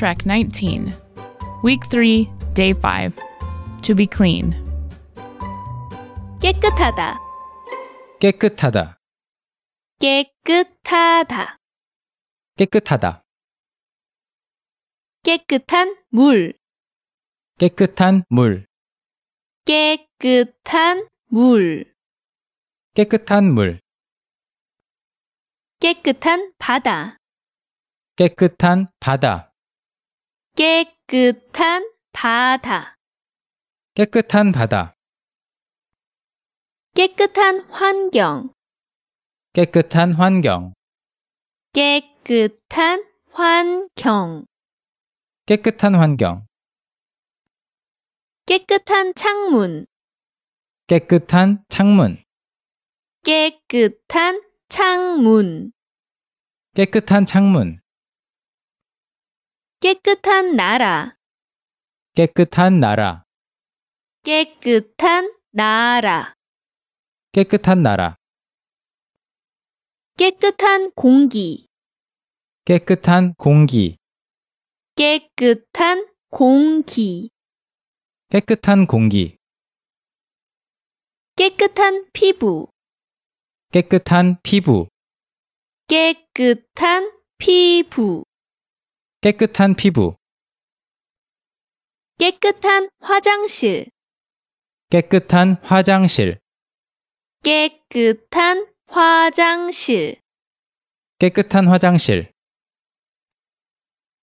Track 19. Week 3, Day 5. To be clean. 깨끗하다, 깨끗하다, 깨끗하다, 깨끗하다, 깨끗한 물, 깨끗한 물, 깨끗한 물, 깨끗한 물, 깨끗한 바다, 깨끗한 바다, 깨끗한 바다, 깨끗한 바다, 깨끗한 환경, 깨끗한 환경, 깨끗한 환경, 깨끗한 환경, 깨끗한 창문, 깨끗한 창문, 깨끗한 창문, 깨끗한 창문, 깨끗한 나라, 깨끗한 나라, 깨끗한 나라, 깨끗한 나라, 깨끗한 공기, 깨끗한 공기, 깨끗한 공기, 깨끗한 공기, 깨끗한 피부, 깨끗한 피부, 깨끗한 피부, 깨끗한 피부, 깨끗한 화장실, 깨끗한 화장실, 깨끗한 화장실. 깨끗한 화장실,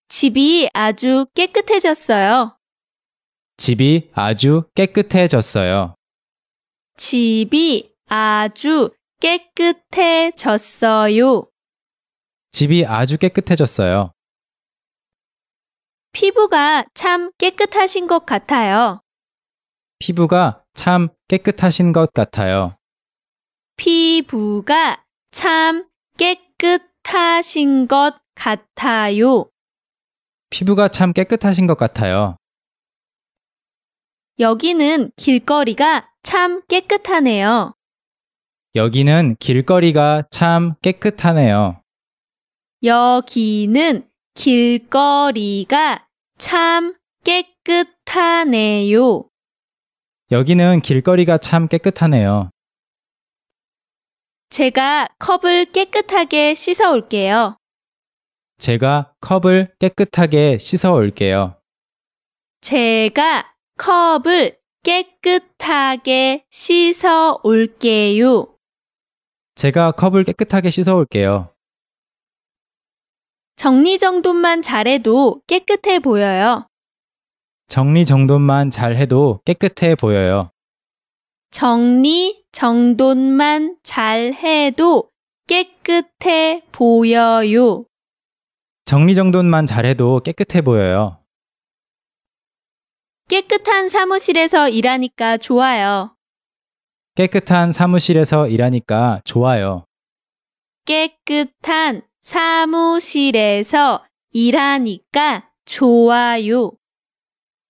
집이 아주 깨끗해졌어요. 집이 아주 깨끗해졌어요. 집이 아주 깨끗해졌어요. 집이 아주 깨끗해졌어요. 피부가 참 깨끗하신 것 같아요. 피부가 참 깨끗하신 것 같아요. 피부가 참 깨끗하신 것 같아요. 피부가 참 깨끗하신 것 같아요. 여기는 길거리가 참 깨끗하네요. 여기는 길거리가 참 깨끗하네요. 여기는 길거리가 참 깨끗하네요. 여기는 길거리가 참 깨끗하네요. 제가 컵을 깨끗하게 씻어 올게요. 제가 컵을 깨끗하게 씻어 올게요. 제가 컵을 깨끗하게 씻어 올게요. 제가 컵을 깨끗하게 씻어 올게요. 정리정돈만 잘해도 깨끗해 보여요. 정리정돈만 잘 해도 깨끗해 보여요. 정리, 정돈만 잘해도 깨끗해 보여요. 정리정돈만 잘 해도 깨끗해 보여요. 깨끗한 사무실에서 일하니까 좋아요. 깨끗한 사무실에서 일하니까 좋아요. 깨끗한 사무실에서 일하니까 좋아요.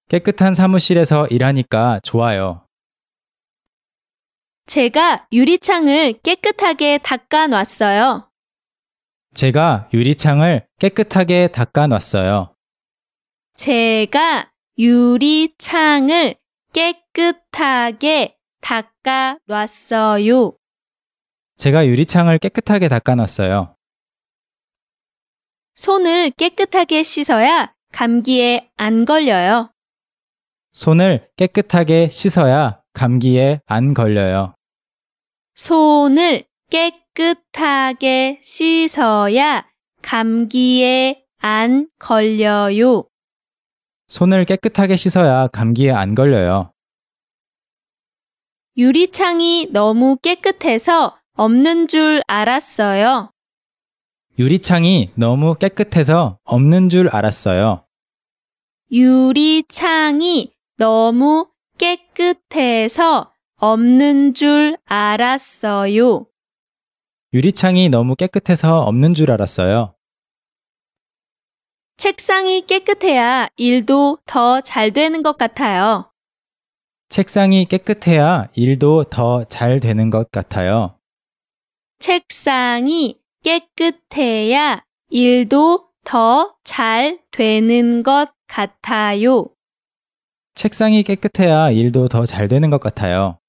깨끗한 사무실에서 일하니까 좋아요. 제가 유리창을 깨끗하게 닦아 놨어요. 제가 유리창을 깨끗하게 닦아 놨어요. 제가 유리창을 깨끗하게 닦아 놨어요. 제가 유리창을 깨끗하게 닦아 놨어요. 손을 깨끗하게 씻어야 감기에 안 걸려요. 손을 깨끗하게 씻어야 감기에 안 걸려요. 손을 깨끗하게 씻어야 감기에 안 걸려요. 손을 깨끗하게 씻어야 감기에 안 걸려요. 유리창이 너무 깨끗해서 없는 줄 알았어요. 유리창이 너무 깨끗해서 없는 줄 알았어요. 유리창이 너무 깨끗해서 없는 줄 알았어요. 유리창이 너무 깨끗해서 없는 줄 알았어요. 책상이 깨끗해야 일도 더 잘 되는 것 같아요. 책상이 깨끗해야 일도 더 잘 되는 것 같아요. 책상이 깨끗해야 일도 더 잘 되는 것 같아요. 책상이 깨끗해야 일도 더 잘 되는 것 같아요.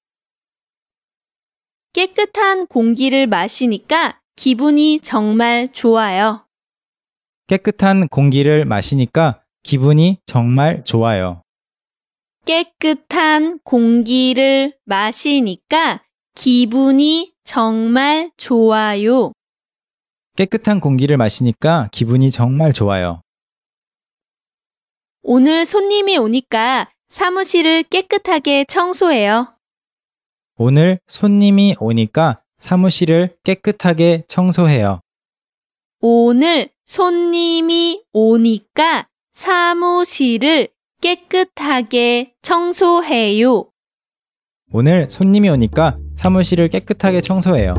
깨끗한 공기를 마시니까 기분이 정말 좋아요. 깨끗한 공기를 마시니까 기분이 정말 좋아요. 깨끗한 공기를 마시니까 기분이 정말 좋아요. 깨끗한 공기를 마시니까 기분이 정말 좋아요. 오늘 손님이 오니까 사무실을 깨끗하게 청소해요. 오늘 손님이 오니까 사무실을 깨끗하게 청소해요. 오늘 손님이 오니까 사무실을 깨끗하게 청소해요. 오늘 손님이 오니까 사무실을 깨끗하게 청소해요.